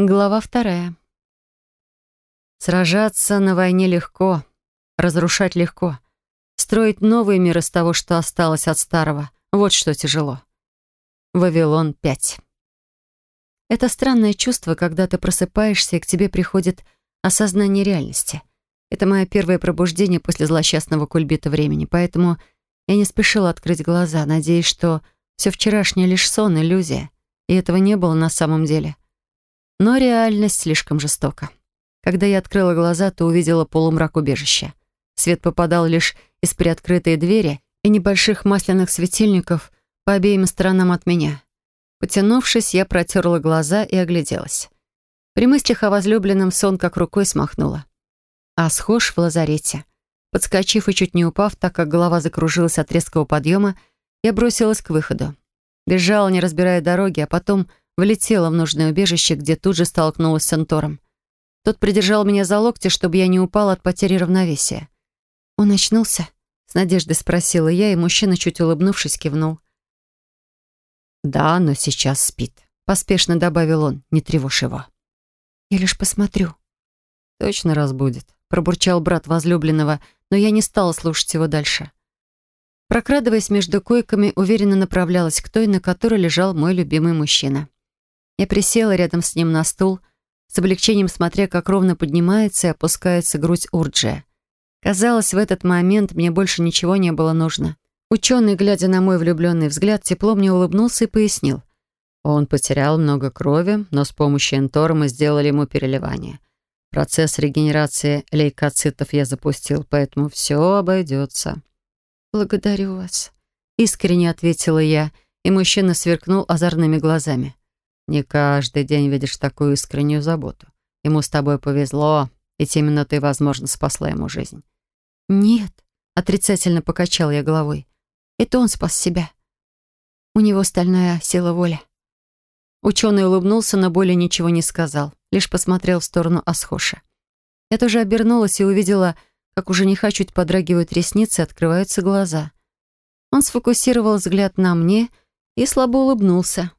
Глава вторая. Сражаться на войне легко, разрушать легко. Строить новый мир из того, что осталось от старого. Вот что тяжело. Вавилон 5. Это странное чувство, когда ты просыпаешься, и к тебе приходит осознание реальности. Это мое первое пробуждение после злосчастного кульбита времени, поэтому я не спешила открыть глаза, надеясь, что все вчерашнее лишь сон, иллюзия, и этого не было на самом деле. Но реальность слишком жестока. Когда я открыла глаза, то увидела полумрак убежища. Свет попадал лишь из приоткрытой двери и небольших масляных светильников по обеим сторонам от меня. Потянувшись, я протерла глаза и огляделась. При мыслях о возлюбленном сон как рукой смахнула. А схож в лазарете. Подскочив и чуть не упав, так как голова закружилась от резкого подъема, я бросилась к выходу. Бежала, не разбирая дороги, а потом Влетела в нужное убежище, где тут же столкнулась с Энтором. Тот придержал меня за локти, чтобы я не упала от потери равновесия. «Он очнулся?» — с надеждой спросила я, и мужчина, чуть улыбнувшись, кивнул. «Да, но сейчас спит», — поспешно добавил он. «Не тревожь его». «Я лишь посмотрю». «Точно разбудит», — пробурчал брат возлюбленного, но я не стала слушать его дальше. Прокрадываясь между койками, уверенно направлялась к той, на которой лежал мой любимый мужчина. Я присела рядом с ним на стул, с облегчением смотря, как ровно поднимается и опускается грудь Урджия. Казалось, в этот момент мне больше ничего не было нужно. Ученый, глядя на мой влюбленный взгляд, тепло мне улыбнулся и пояснил. Он потерял много крови, но с помощью энтора мы сделали ему переливание. Процесс регенерации лейкоцитов я запустил, поэтому все обойдется. «Благодарю вас», — искренне ответила я, и мужчина сверкнул озорными глазами. Не каждый день видишь такую искреннюю заботу. Ему с тобой повезло, ведь именно ты, возможно, спасла ему жизнь. Нет, отрицательно покачал я головой. Это он спас себя. У него стальная сила воли. Ученый улыбнулся, но более ничего не сказал, лишь посмотрел в сторону Асхоша. Я тоже обернулась и увидела, как у жениха чуть подрагивают ресницы и открываются глаза. Он сфокусировал взгляд на мне и слабо улыбнулся.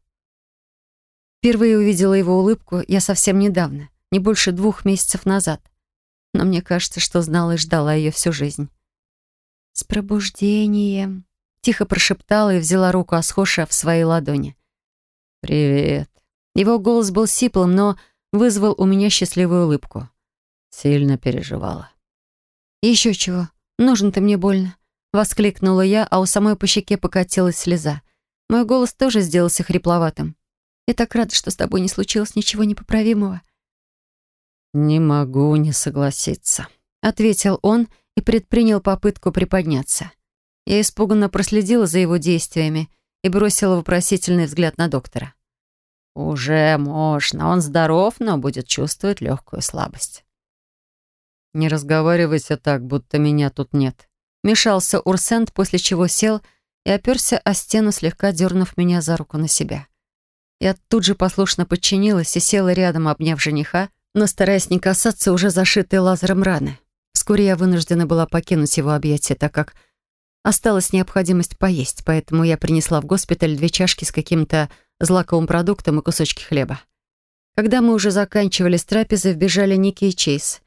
Впервые увидела его улыбку я совсем недавно, не больше двух месяцев назад. Но мне кажется, что знала и ждала ее всю жизнь. «С пробуждением!» — тихо прошептала и взяла руку Асхоша в свои ладони. «Привет!» Его голос был сиплым, но вызвал у меня счастливую улыбку. Сильно переживала. «Еще чего. Нужен ты мне больно!» — воскликнула я, а у самой по щеке покатилась слеза. Мой голос тоже сделался хрипловатым. Я так рада, что с тобой не случилось ничего непоправимого». «Не могу не согласиться», — ответил он и предпринял попытку приподняться. Я испуганно проследила за его действиями и бросила вопросительный взгляд на доктора. «Уже можно. Он здоров, но будет чувствовать легкую слабость». «Не разговаривайте так, будто меня тут нет», — мешался Урсент, после чего сел и оперся о стену, слегка дернув меня за руку на себя. Я тут же послушно подчинилась и села рядом, обняв жениха, но стараясь не касаться уже зашитой лазером раны. Вскоре я вынуждена была покинуть его объятия, так как осталась необходимость поесть, поэтому я принесла в госпиталь две чашки с каким-то злаковым продуктом и кусочки хлеба. Когда мы уже заканчивали с трапезой, вбежали Ники и Чейз.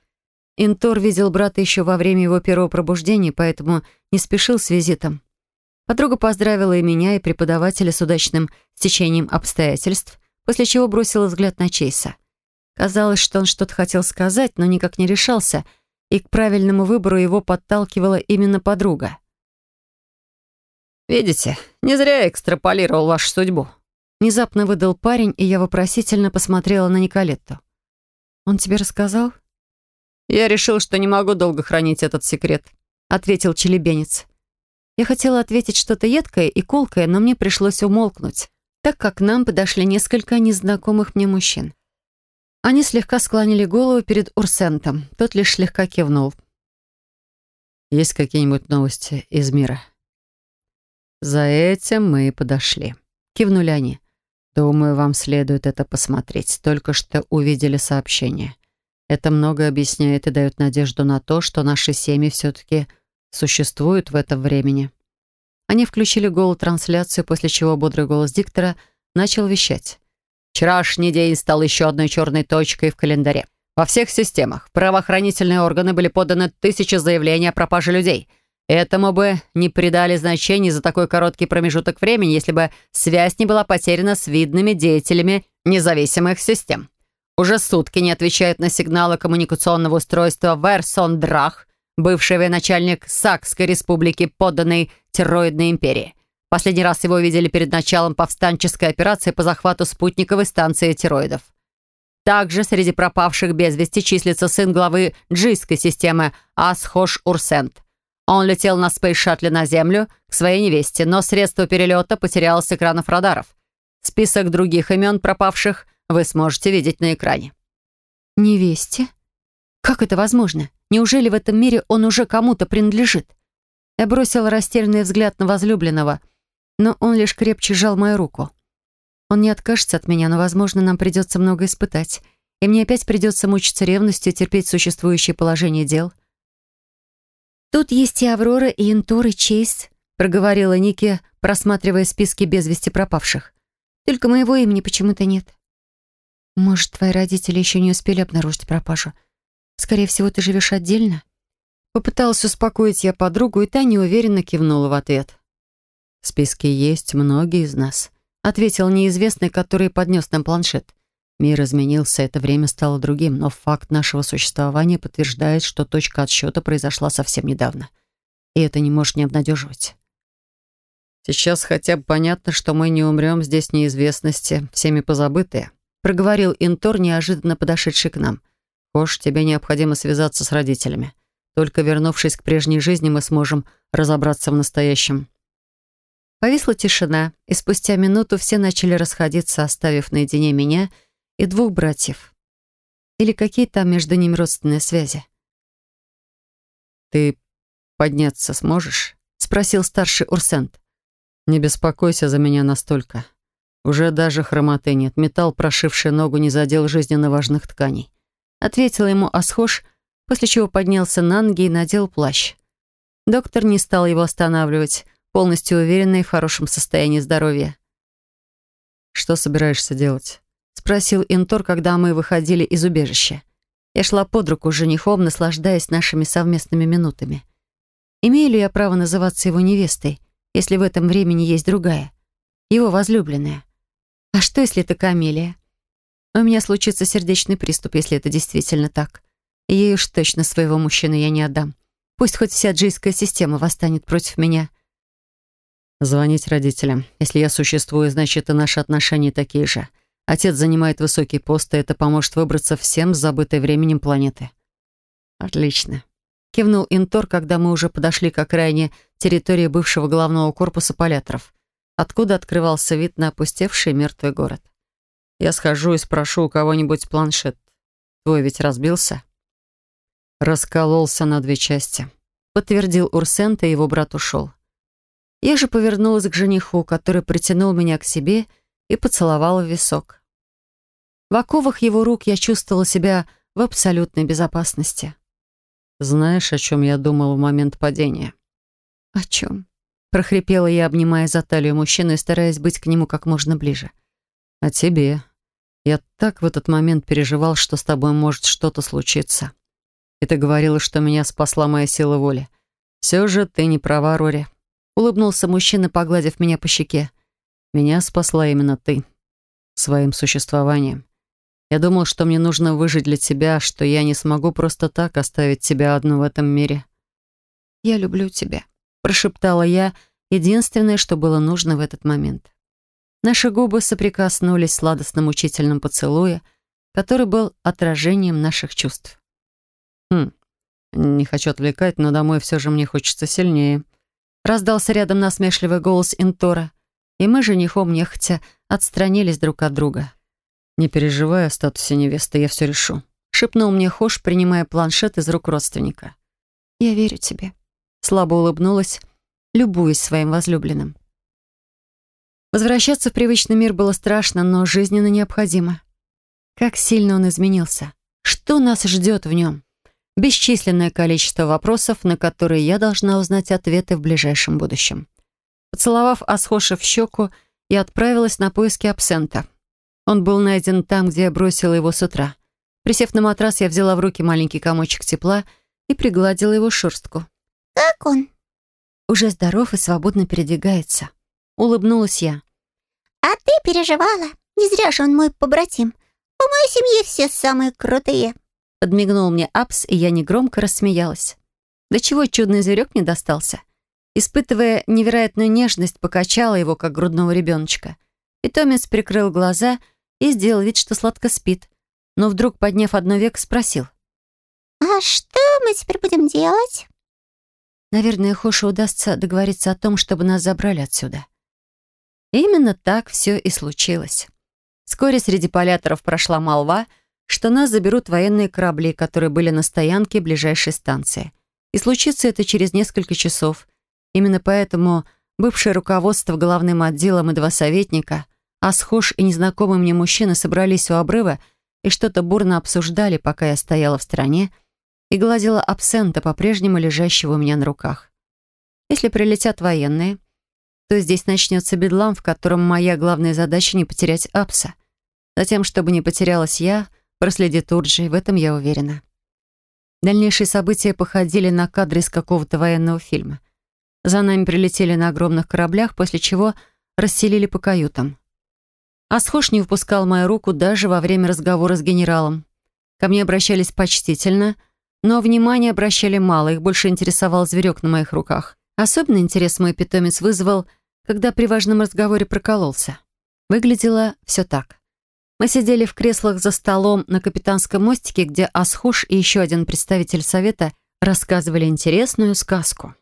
Интор видел брата еще во время его первого пробуждения, поэтому не спешил с визитом. Подруга поздравила и меня, и преподавателя с удачным стечением обстоятельств, после чего бросила взгляд на Чейса. Казалось, что он что-то хотел сказать, но никак не решался, и к правильному выбору его подталкивала именно подруга. «Видите, не зря я экстраполировал вашу судьбу», Внезапно выдал парень, и я вопросительно посмотрела на Николетту. «Он тебе рассказал?» «Я решил, что не могу долго хранить этот секрет», — ответил челебенец. Я хотела ответить что-то едкое и колкое, но мне пришлось умолкнуть, так как к нам подошли несколько незнакомых мне мужчин. Они слегка склонили голову перед Урсентом. Тот лишь слегка кивнул. «Есть какие-нибудь новости из мира?» «За этим мы и подошли», — кивнули они. «Думаю, вам следует это посмотреть. Только что увидели сообщение. Это многое объясняет и дает надежду на то, что наши семьи все-таки существуют в этом времени. Они включили голу-трансляцию, после чего бодрый голос диктора начал вещать. Вчерашний день стал еще одной черной точкой в календаре. Во всех системах правоохранительные органы были поданы тысячи заявлений о пропаже людей. Этому бы не придали значения за такой короткий промежуток времени, если бы связь не была потеряна с видными деятелями независимых систем. Уже сутки не отвечает на сигналы коммуникационного устройства Версон Драх, бывший военачальник Сакской республики, подданной Терроидной империи. Последний раз его видели перед началом повстанческой операции по захвату спутниковой станции терроидов. Также среди пропавших без вести числится сын главы джийской системы Асхош Урсент. Он летел на спейс-шаттле на Землю к своей невесте, но средство перелета потерялось с экранов радаров. Список других имен пропавших вы сможете видеть на экране. «Невесте? Как это возможно? Неужели в этом мире он уже кому-то принадлежит?» Я бросила растерянный взгляд на возлюбленного, но он лишь крепче сжал мою руку. Он не откажется от меня, но, возможно, нам придется много испытать. И мне опять придется мучиться ревностью и терпеть существующее положение дел. «Тут есть и Аврора, и Интор, и Чейз», — проговорила Ники, просматривая списки без вести пропавших. «Только моего имени почему-то нет». «Может, твои родители еще не успели обнаружить пропажу? Скорее всего, ты живешь отдельно?» Попыталась успокоить я подругу, и та неуверенно кивнула в ответ. «В списке есть многие из нас», ответил неизвестный, который поднес нам планшет. Мир изменился, это время стало другим, но факт нашего существования подтверждает, что точка отсчета произошла совсем недавно. И это не может не обнадеживать. «Сейчас хотя бы понятно, что мы не умрем здесь неизвестности, всеми позабытые», проговорил Интор, неожиданно подошедший к нам. «Хош, тебе необходимо связаться с родителями. Только вернувшись к прежней жизни, мы сможем разобраться в настоящем». Повисла тишина, и спустя минуту все начали расходиться, оставив наедине меня и двух братьев. Или какие там между ними родственные связи. «Ты подняться сможешь?» — спросил старший Урсент. «Не беспокойся за меня настолько. Уже даже хромоты нет. Металл, прошивший ногу, не задел жизненно важных тканей». Ответил ему Асхош, после чего поднялся на ноги и надел плащ. Доктор не стал его останавливать, полностью уверенной в хорошем состоянии здоровья. «Что собираешься делать?» — спросил Интор, когда мы выходили из убежища. Я шла под руку с женихом, наслаждаясь нашими совместными минутами. Имею ли я право называться его невестой, если в этом времени есть другая? Его возлюбленная. А что, если это Камелия? У меня случится сердечный приступ, если это действительно так. И ей уж точно своего мужчину я не отдам. Пусть хоть вся джийская система восстанет против меня — Звонить родителям. Если я существую, значит и наши отношения такие же. Отец занимает высокий пост, и это поможет выбраться всем с забытой временем планеты. Отлично. Кивнул Интор, когда мы уже подошли к окраине территории бывшего главного корпуса поляторов, откуда открывался вид на опустевший мертвый город. Я схожу и спрошу у кого-нибудь планшет. Твой ведь разбился? Раскололся на две части. Подтвердил Урсент, и его брат ушел. Я же повернулась к жениху, который притянул меня к себе и поцеловала в висок. В оковах его рук я чувствовала себя в абсолютной безопасности. «Знаешь, о чем я думал в момент падения?» «О чем?» — прохрипела я, обнимая за талию мужчину и стараясь быть к нему как можно ближе. «О тебе. Я так в этот момент переживал, что с тобой может что-то случиться. И ты говорила, что меня спасла моя сила воли. Все же ты не права, Рори. Улыбнулся мужчина, погладив меня по щеке. «Меня спасла именно ты. Своим существованием. Я думал, что мне нужно выжить для тебя, что я не смогу просто так оставить тебя одну в этом мире». «Я люблю тебя», — прошептала я, единственное, что было нужно в этот момент. Наши губы соприкоснулись в сладостном учительном поцелуе, который был отражением наших чувств. «Хм, не хочу отвлекать, но домой все же мне хочется сильнее», Раздался рядом насмешливый голос Интора, и мы, женихом нехотя, отстранились друг от друга. «Не переживай о статусе невесты, я все решу», — шепнул мне Хош, принимая планшет из рук родственника. «Я верю тебе», — слабо улыбнулась, любуясь своим возлюбленным. Возвращаться в привычный мир было страшно, но жизненно необходимо. Как сильно он изменился. Что нас ждет в нем? бесчисленное количество вопросов, на которые я должна узнать ответы в ближайшем будущем. Поцеловав Асхоша в щеку, я отправилась на поиски абсента. Он был найден там, где я бросила его с утра. Присев на матрас, я взяла в руки маленький комочек тепла и пригладила его шерстку. «Как он?» Уже здоров и свободно передвигается. Улыбнулась я. «А ты переживала? Не зря же он мой побратим. В моей семье все самые крутые». Подмигнул мне Апс, и я негромко рассмеялась. До чего чудный зверек не достался. Испытывая невероятную нежность, покачала его, как грудного ребеночка. Питомец прикрыл глаза и сделал вид, что сладко спит. Но вдруг, подняв одно век, спросил. «А что мы теперь будем делать?» Наверное, Хошу удастся договориться о том, чтобы нас забрали отсюда. Именно так все и случилось. Вскоре среди поляторов прошла молва, что нас заберут военные корабли, которые были на стоянке ближайшей станции. И случится это через несколько часов. Именно поэтому бывшее руководство главным отделом и два советника, Асхош и незнакомый мне мужчина собрались у обрыва и что-то бурно обсуждали, пока я стояла в стороне и гладила абсента, по-прежнему лежащего у меня на руках. Если прилетят военные, то здесь начнется бедлам, в котором моя главная задача не потерять Апса. Затем, чтобы не потерялась я, проследит Урджи, в этом я уверена. Дальнейшие события походили на кадры из какого-то военного фильма. За нами прилетели на огромных кораблях, после чего расселили по каютам. Асхош не выпускал мою руку даже во время разговора с генералом. Ко мне обращались почтительно, но внимание обращали мало, их больше интересовал зверек на моих руках. Особенный интерес мой питомец вызвал, когда при важном разговоре прокололся. Выглядело все так. Мы сидели в креслах за столом на капитанском мостике, где Асхуш и еще один представитель совета рассказывали интересную сказку.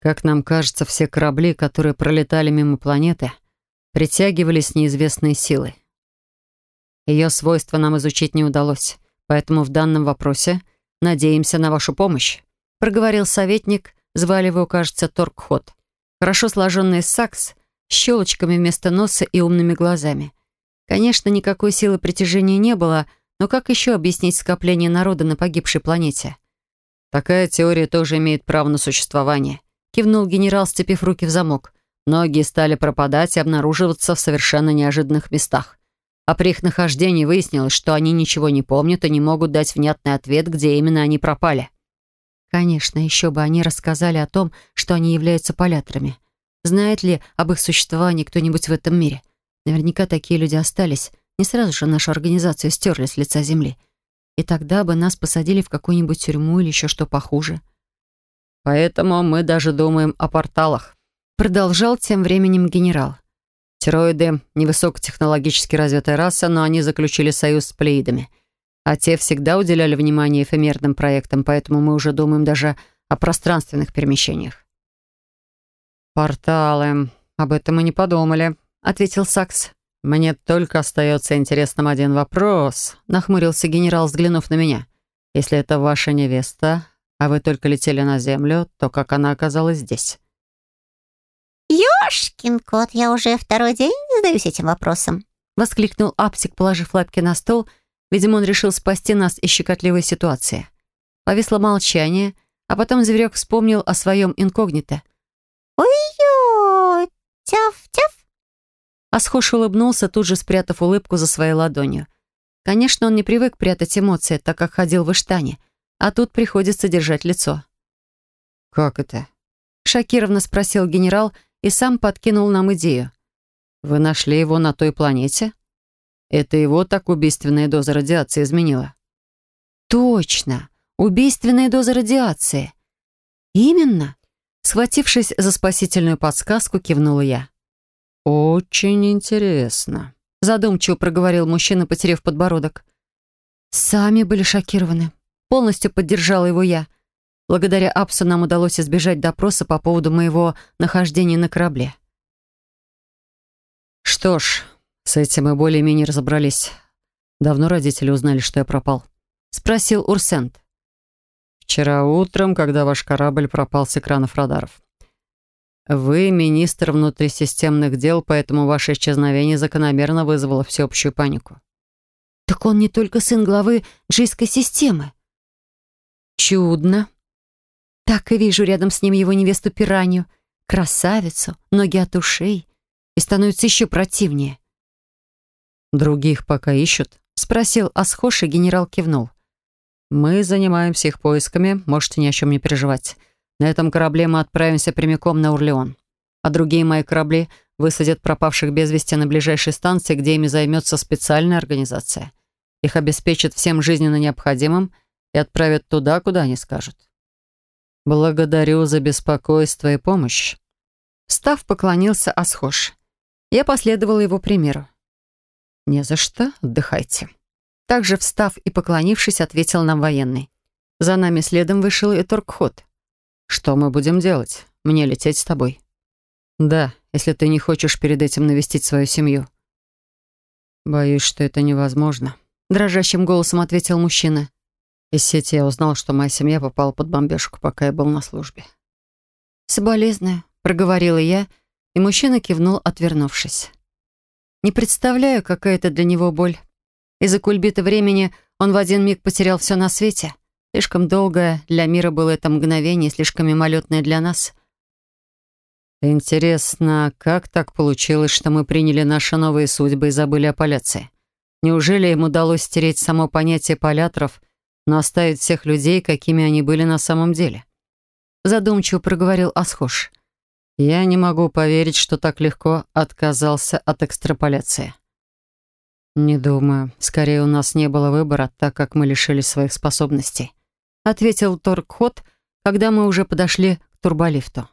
Как нам кажется, все корабли, которые пролетали мимо планеты, притягивались неизвестной силой. Ее свойства нам изучить не удалось, поэтому в данном вопросе надеемся на вашу помощь», проговорил советник, звали его, кажется, Торкхот. Хорошо сложенный сакс, с щелочками вместо носа и умными глазами. Конечно, никакой силы притяжения не было, но как еще объяснить скопление народа на погибшей планете? Такая теория тоже имеет право на существование. Кивнул генерал, сцепив руки в замок. Многие стали пропадать и обнаруживаться в совершенно неожиданных местах. А при их нахождении выяснилось, что они ничего не помнят и не могут дать внятный ответ, где именно они пропали. Конечно, еще бы они рассказали о том, что они являются поляторами. Знает ли об их существовании кто-нибудь в этом мире? Наверняка такие люди остались. Не сразу же нашу организацию стерли с лица земли. И тогда бы нас посадили в какую-нибудь тюрьму или еще что похуже. Поэтому мы даже думаем о порталах. Продолжал тем временем генерал. Тероиды — невысокотехнологически развитая раса, но они заключили союз с плеидами. А те всегда уделяли внимание эфемерным проектам, поэтому мы уже думаем даже о пространственных перемещениях. «Порталы. Об этом мы не подумали», — ответил Сакс. «Мне только остается интересным один вопрос», — нахмурился генерал, взглянув на меня. «Если это ваша невеста, а вы только летели на Землю, то как она оказалась здесь?» «Ёшкин кот, я уже второй день задаюсь этим вопросом», — воскликнул Апсик, положив лапки на стол. Видимо, он решил спасти нас из щекотливой ситуации. Повисло молчание, а потом зверек вспомнил о своем инкогнито. «Ой-ё, тяф-тяф!» Асхош улыбнулся, тут же спрятав улыбку за своей ладонью. Конечно, он не привык прятать эмоции, так как ходил в Иштане, а тут приходится держать лицо. «Как это?» — шокированно спросил генерал и сам подкинул нам идею. «Вы нашли его на той планете? Это его так убийственная доза радиации изменила?» «Точно! Убийственная доза радиации!» «Именно!» Схватившись за спасительную подсказку, кивнула я. «Очень интересно», — задумчиво проговорил мужчина, потеряв подбородок. «Сами были шокированы. Полностью поддержала его я. Благодаря Апсу нам удалось избежать допроса по поводу моего нахождения на корабле». «Что ж, с этим мы более-менее разобрались. Давно родители узнали, что я пропал?» — спросил Урсент. «Вчера утром, когда ваш корабль пропал с экранов радаров. Вы министр внутрисистемных дел, поэтому ваше исчезновение закономерно вызвало всеобщую панику. Так он не только сын главы джийской системы. Чудно. Так и вижу рядом с ним его невесту Пиранью, красавицу, ноги от ушей, и становится еще противнее. «Других пока ищут?» — спросил Асхош, и генерал кивнул. «Мы занимаемся их поисками, можете ни о чем не переживать. На этом корабле мы отправимся прямиком на Урлеон. А другие мои корабли высадят пропавших без вести на ближайшей станции, где ими займется специальная организация. Их обеспечат всем жизненно необходимым и отправят туда, куда они скажут. Благодарю за беспокойство и помощь. Став поклонился Асхош. Я последовала его примеру. «Не за что, отдыхайте». Также, встав и поклонившись, ответил нам военный. За нами следом вышел и Торкхот. «Что мы будем делать? Мне лететь с тобой?» «Да, если ты не хочешь перед этим навестить свою семью». «Боюсь, что это невозможно», — дрожащим голосом ответил мужчина. Из сети я узнал, что моя семья попала под бомбежку, пока я был на службе. «Соболезную», — проговорила я, и мужчина кивнул, отвернувшись. Не представляю, какая это для него боль. Из-за кульбита времени он в один миг потерял все на свете. Слишком долгое для мира было это мгновение, слишком мимолетное для нас. Интересно, как так получилось, что мы приняли наши новые судьбы и забыли о поляции? Неужели им удалось стереть само понятие поляторов, но оставить всех людей, какими они были на самом деле? Задумчиво проговорил Асхош. Я не могу поверить, что так легко отказался от экстраполяции. Не думаю. Скорее, у нас не было выбора, так как мы лишились своих способностей ответил Торкхот, когда мы уже подошли к турболифту.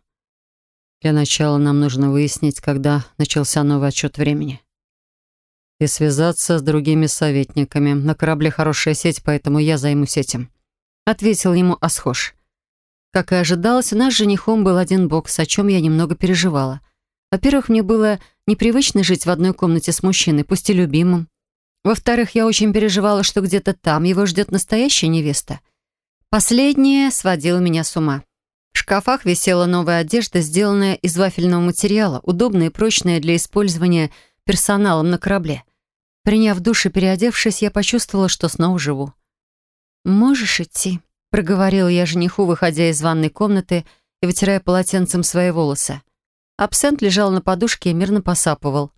Для начала нам нужно выяснить, когда начался новый отчет времени. И связаться с другими советниками. На корабле хорошая сеть, поэтому я займусь этим. Ответил ему Асхош. Как и ожидалось, у нас с женихом был один бокс, о чем я немного переживала. Во-первых, мне было непривычно жить в одной комнате с мужчиной, пусть и любимым. Во-вторых, я очень переживала, что где-то там его ждет настоящая невеста — Последнее сводило меня с ума. В шкафах висела новая одежда, сделанная из вафельного материала, удобная и прочная для использования персоналом на корабле. Приняв душ и переодевшись, я почувствовала, что снова живу. «Можешь идти», — проговорила я жениху, выходя из ванной комнаты и вытирая полотенцем свои волосы. Абсент лежал на подушке и мирно посапывал.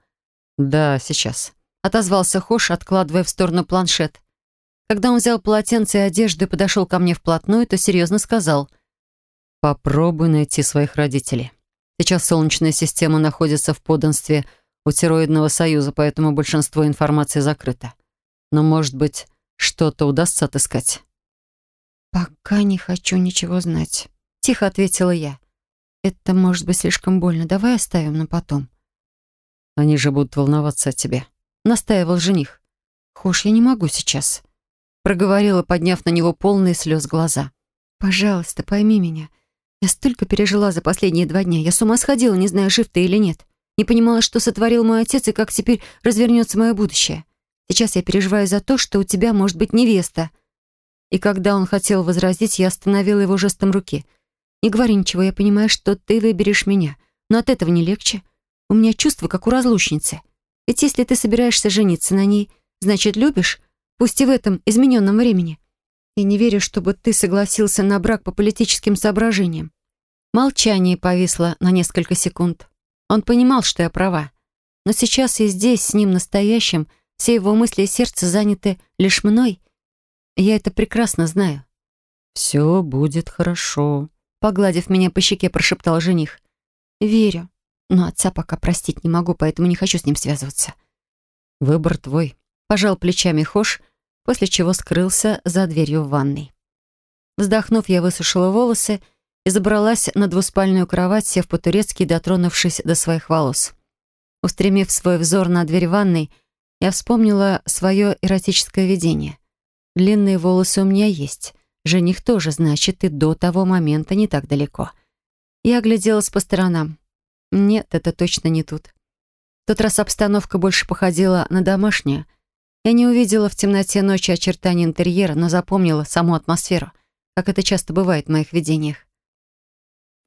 «Да, сейчас», — отозвался Хош, откладывая в сторону планшет. Когда он взял полотенце и одежду и подошел ко мне вплотную, то серьезно сказал. «Попробуй найти своих родителей. Сейчас Солнечная система находится в подданстве у Тироидного союза, поэтому большинство информации закрыто. Но, может быть, что-то удастся отыскать?» «Пока не хочу ничего знать», — тихо ответила я. «Это может быть слишком больно. Давай оставим на потом». «Они же будут волноваться о тебе», — настаивал жених. «Хош, я не могу сейчас» проговорила, подняв на него полные слез глаза. «Пожалуйста, пойми меня. Я столько пережила за последние два дня. Я с ума сходила, не зная, жив ты или нет. Не понимала, что сотворил мой отец и как теперь развернется мое будущее. Сейчас я переживаю за то, что у тебя может быть невеста». И когда он хотел возразить, я остановила его жестом руки. «Не говори ничего, я понимаю, что ты выберешь меня. Но от этого не легче. У меня чувство, как у разлучницы. Ведь если ты собираешься жениться на ней, значит, любишь, пусть и в этом измененном времени. Я не верю, чтобы ты согласился на брак по политическим соображениям. Молчание повисло на несколько секунд. Он понимал, что я права. Но сейчас и здесь, с ним настоящим, все его мысли и сердце заняты лишь мной. Я это прекрасно знаю. «Все будет хорошо», — погладив меня по щеке, прошептал жених. «Верю, но отца пока простить не могу, поэтому не хочу с ним связываться». «Выбор твой», — пожал плечами Хош, после чего скрылся за дверью в ванной. Вздохнув, я высушила волосы и забралась на двуспальную кровать, сев по-турецки дотронувшись до своих волос. Устремив свой взор на дверь ванной, я вспомнила свое эротическое видение. Длинные волосы у меня есть. Жених тоже, значит, и до того момента не так далеко. Я огляделась по сторонам. Нет, это точно не тут. В тот раз обстановка больше походила на домашнюю — я не увидела в темноте ночи очертания интерьера, но запомнила саму атмосферу, как это часто бывает в моих видениях.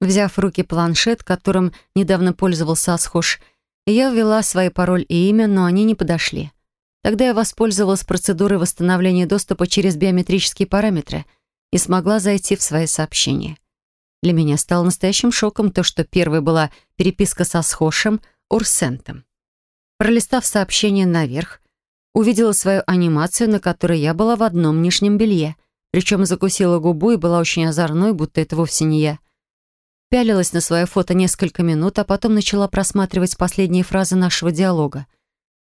Взяв в руки планшет, которым недавно пользовался Асхош, я ввела свои пароль и имя, но они не подошли. Тогда я воспользовалась процедурой восстановления доступа через биометрические параметры и смогла зайти в свои сообщения. Для меня стало настоящим шоком то, что первой была переписка со Схошем Урсентом. Пролистав сообщение наверх, увидела свою анимацию, на которой я была в одном нижнем белье, причем закусила губу и была очень озорной, будто это вовсе не я. Пялилась на свое фото несколько минут, а потом начала просматривать последние фразы нашего диалога.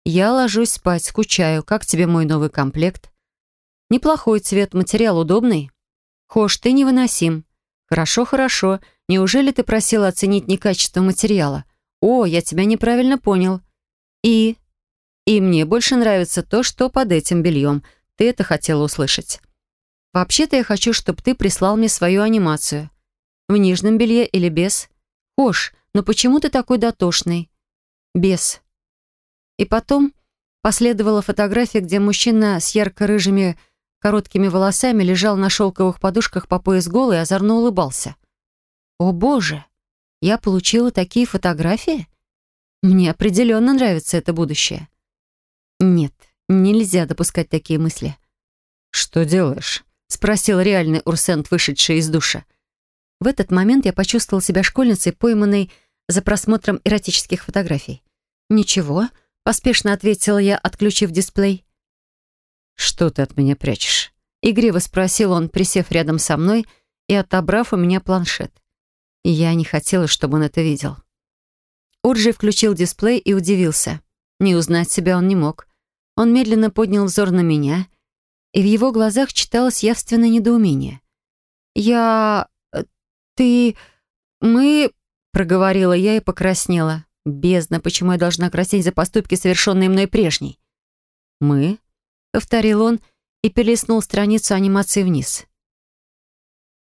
«Я ложусь спать, скучаю. Как тебе мой новый комплект?» «Неплохой цвет, материал удобный?» «Хош, ты невыносим». «Хорошо, хорошо. Неужели ты просила оценить не качество материала?» «О, я тебя неправильно понял». «И?» «И мне больше нравится то, что под этим бельем. Ты это хотела услышать». «Вообще-то я хочу, чтобы ты прислал мне свою анимацию. В нижнем белье или без? Кош, но почему ты такой дотошный? Без. И потом последовала фотография, где мужчина с ярко-рыжими короткими волосами лежал на шелковых подушках по пояс голый и озорно улыбался. О боже, я получила такие фотографии? Мне определенно нравится это будущее. Нет, нельзя допускать такие мысли. «Что делаешь?» — спросил реальный Урсент, вышедший из душа. В этот момент я почувствовал себя школьницей, пойманной за просмотром эротических фотографий. «Ничего», — поспешно ответила я, отключив дисплей. «Что ты от меня прячешь?» Игриво спросил он, присев рядом со мной и отобрав у меня планшет. И я не хотела, чтобы он это видел. Урджи включил дисплей и удивился. Не узнать себя он не мог. Он медленно поднял взор на меня, и в его глазах читалось явственное недоумение. «Я... «Ты... мы...» — проговорила я и покраснела. «Бездна, почему я должна краснеть за поступки, совершенные мной прежней?» «Мы?» — повторил он и перелистнул страницу анимации вниз.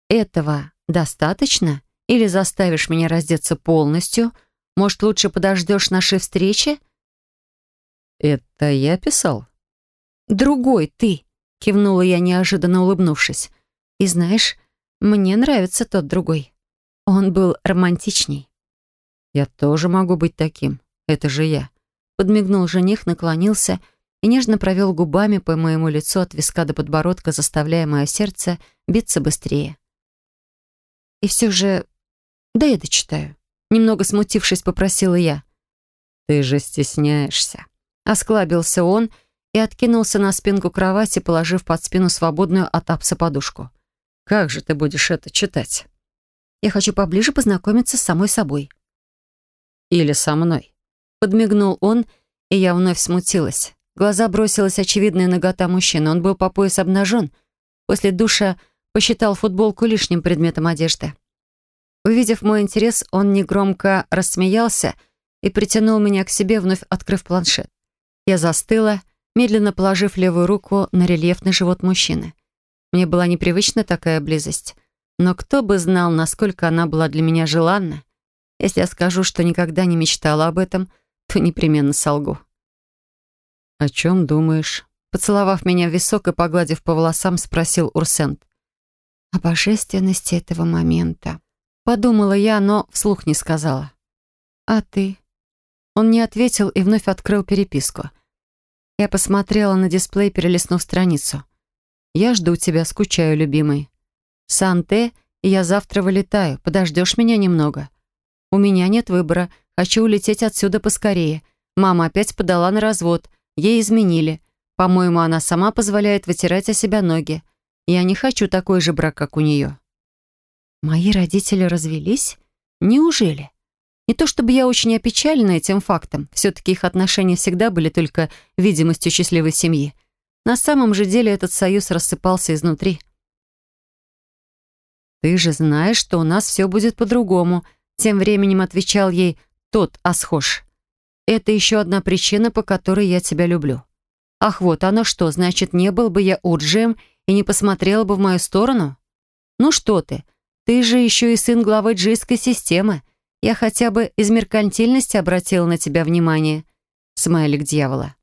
«Этого достаточно? Или заставишь меня раздеться полностью? Может, лучше подождешь нашей встречи?» «Это я писал?» «Другой ты», — кивнула я, неожиданно улыбнувшись. «И знаешь, мне нравится тот другой. Он был романтичней. Я тоже могу быть таким. Это же я. Подмигнул жених, наклонился и нежно провел губами по моему лицу от виска до подбородка, заставляя мое сердце биться быстрее. И все же... Да я дочитаю. Немного смутившись, попросила я. «Ты же стесняешься». Осклабился он и откинулся на спинку кровати, положив под спину свободную от апса подушку. Как же ты будешь это читать? Я хочу поближе познакомиться с самой собой. Или со мной. Подмигнул он, и я вновь смутилась. глаза бросилась очевидная нагота мужчины. Он был по пояс обнажен. После душа посчитал футболку лишним предметом одежды. Увидев мой интерес, он негромко рассмеялся и притянул меня к себе, вновь открыв планшет. Я застыла, медленно положив левую руку на рельефный живот мужчины. Мне была непривычна такая близость. Но кто бы знал, насколько она была для меня желанна. Если я скажу, что никогда не мечтала об этом, то непременно солгу. «О чем думаешь?» Поцеловав меня в висок и погладив по волосам, спросил Урсент. «О божественности этого момента». Подумала я, но вслух не сказала. «А ты?» Он не ответил и вновь открыл переписку. Я посмотрела на дисплей, перелистнув страницу. Я жду тебя, скучаю, любимый. Санте, я завтра вылетаю. Подождешь меня немного? У меня нет выбора. Хочу улететь отсюда поскорее. Мама опять подала на развод. Ей изменили. По-моему, она сама позволяет вытирать о себя ноги. Я не хочу такой же брак, как у нее. Мои родители развелись? Неужели? Не то чтобы я очень опечалена этим фактом. Все-таки их отношения всегда были только видимостью счастливой семьи. На самом же деле этот союз рассыпался изнутри. «Ты же знаешь, что у нас все будет по-другому», тем временем отвечал ей тот Асхош. «Это еще одна причина, по которой я тебя люблю». «Ах, вот оно что, значит, не был бы я Урджием и не посмотрела бы в мою сторону?» «Ну что ты, ты же еще и сын главы джийской системы. Я хотя бы из меркантильности обратила на тебя внимание». Смайлик дьявола.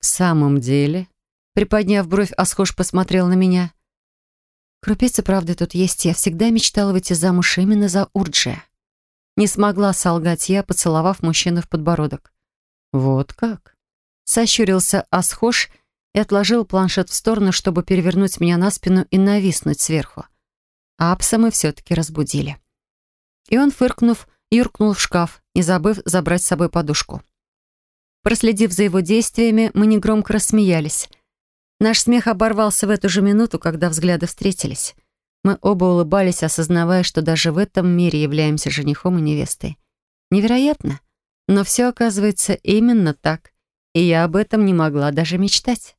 «В самом деле?» Приподняв бровь, Асхош посмотрел на меня. Крупица правды тут есть. Я всегда мечтала выйти замуж именно за Урджия. Не смогла солгать я, поцеловав мужчину в подбородок. «Вот как?» Сощурился Асхош и отложил планшет в сторону, чтобы перевернуть меня на спину и нависнуть сверху. Апса мы все-таки разбудили. И он, фыркнув, юркнул в шкаф, не забыв забрать с собой подушку. Проследив за его действиями, мы негромко рассмеялись. Наш смех оборвался в эту же минуту, когда взгляды встретились. Мы оба улыбались, осознавая, что даже в этом мире являемся женихом и невестой. Невероятно, но все оказывается именно так, и я об этом не могла даже мечтать.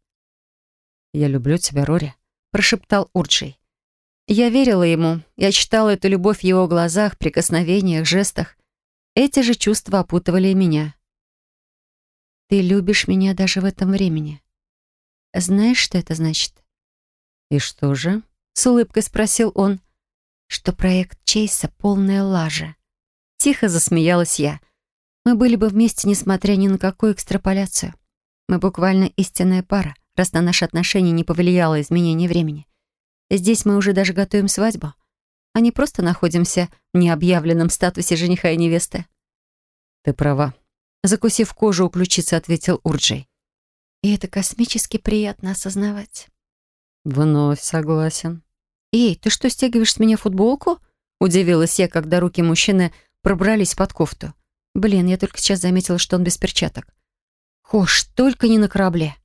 «Я люблю тебя, Рори», — прошептал Урджей. Я верила ему, я читала эту любовь в его глазах, прикосновениях, жестах. Эти же чувства опутывали и меня. «Ты любишь меня даже в этом времени. Знаешь, что это значит?» «И что же?» — с улыбкой спросил он. «Что проект Чейса — полная лажа». Тихо засмеялась я. Мы были бы вместе, несмотря ни на какую экстраполяцию. Мы буквально истинная пара, раз на наши отношения не повлияло изменение времени. Здесь мы уже даже готовим свадьбу, а не просто находимся в необъявленном статусе жениха и невесты. «Ты права», — закусив кожу у ключицы, ответил Урджей. «И это космически приятно осознавать». «Вновь согласен». «Эй, ты что, стягиваешь с меня футболку?» Удивилась я, когда руки мужчины пробрались под кофту. Блин, я только сейчас заметила, что он без перчаток. Хош, только не на корабле.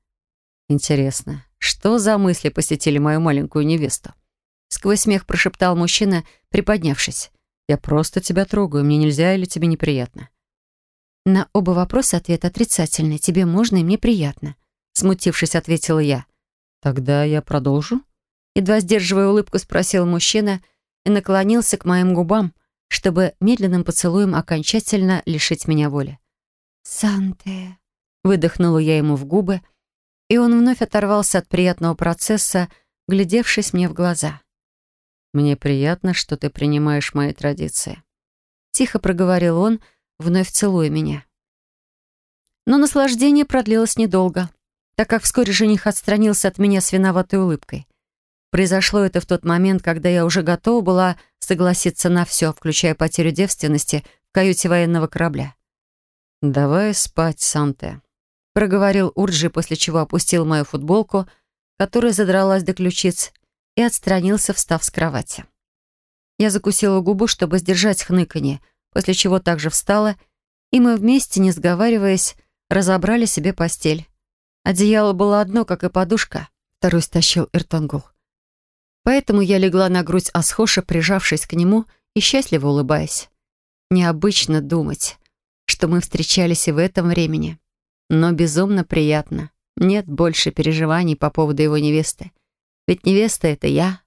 Интересно, что за мысли посетили мою маленькую невесту? Сквозь смех прошептал мужчина, приподнявшись. «Я просто тебя трогаю, мне нельзя или тебе неприятно?» На оба вопроса ответ отрицательный. Тебе можно и мне приятно. Смутившись, ответила я. «Тогда я продолжу?» Едва сдерживая улыбку, спросил мужчина и наклонился к моим губам, чтобы медленным поцелуем окончательно лишить меня воли. «Санте!» — выдохнула я ему в губы, — и он вновь оторвался от приятного процесса, глядевшись мне в глаза. «Мне приятно, что ты принимаешь мои традиции», — тихо проговорил он, вновь целуя меня. Но наслаждение продлилось недолго, так как вскоре жених отстранился от меня с виноватой улыбкой. Произошло это в тот момент, когда я уже готова была согласиться на все, включая потерю девственности в каюте военного корабля. «Давай спать, Санте», проговорил Урджи, после чего опустил мою футболку, которая задралась до ключиц, и отстранился, встав с кровати. Я закусила губу, чтобы сдержать хныканье, после чего также встала, и мы вместе, не сговариваясь, разобрали себе постель. Одеяло было одно, как и подушка, второй стащил Иртонгул. Поэтому я легла на грудь Асхоша, прижавшись к нему и счастливо улыбаясь. Необычно думать, что мы встречались и в этом времени но безумно приятно. Нет больше переживаний по поводу его невесты. Ведь невеста — это я,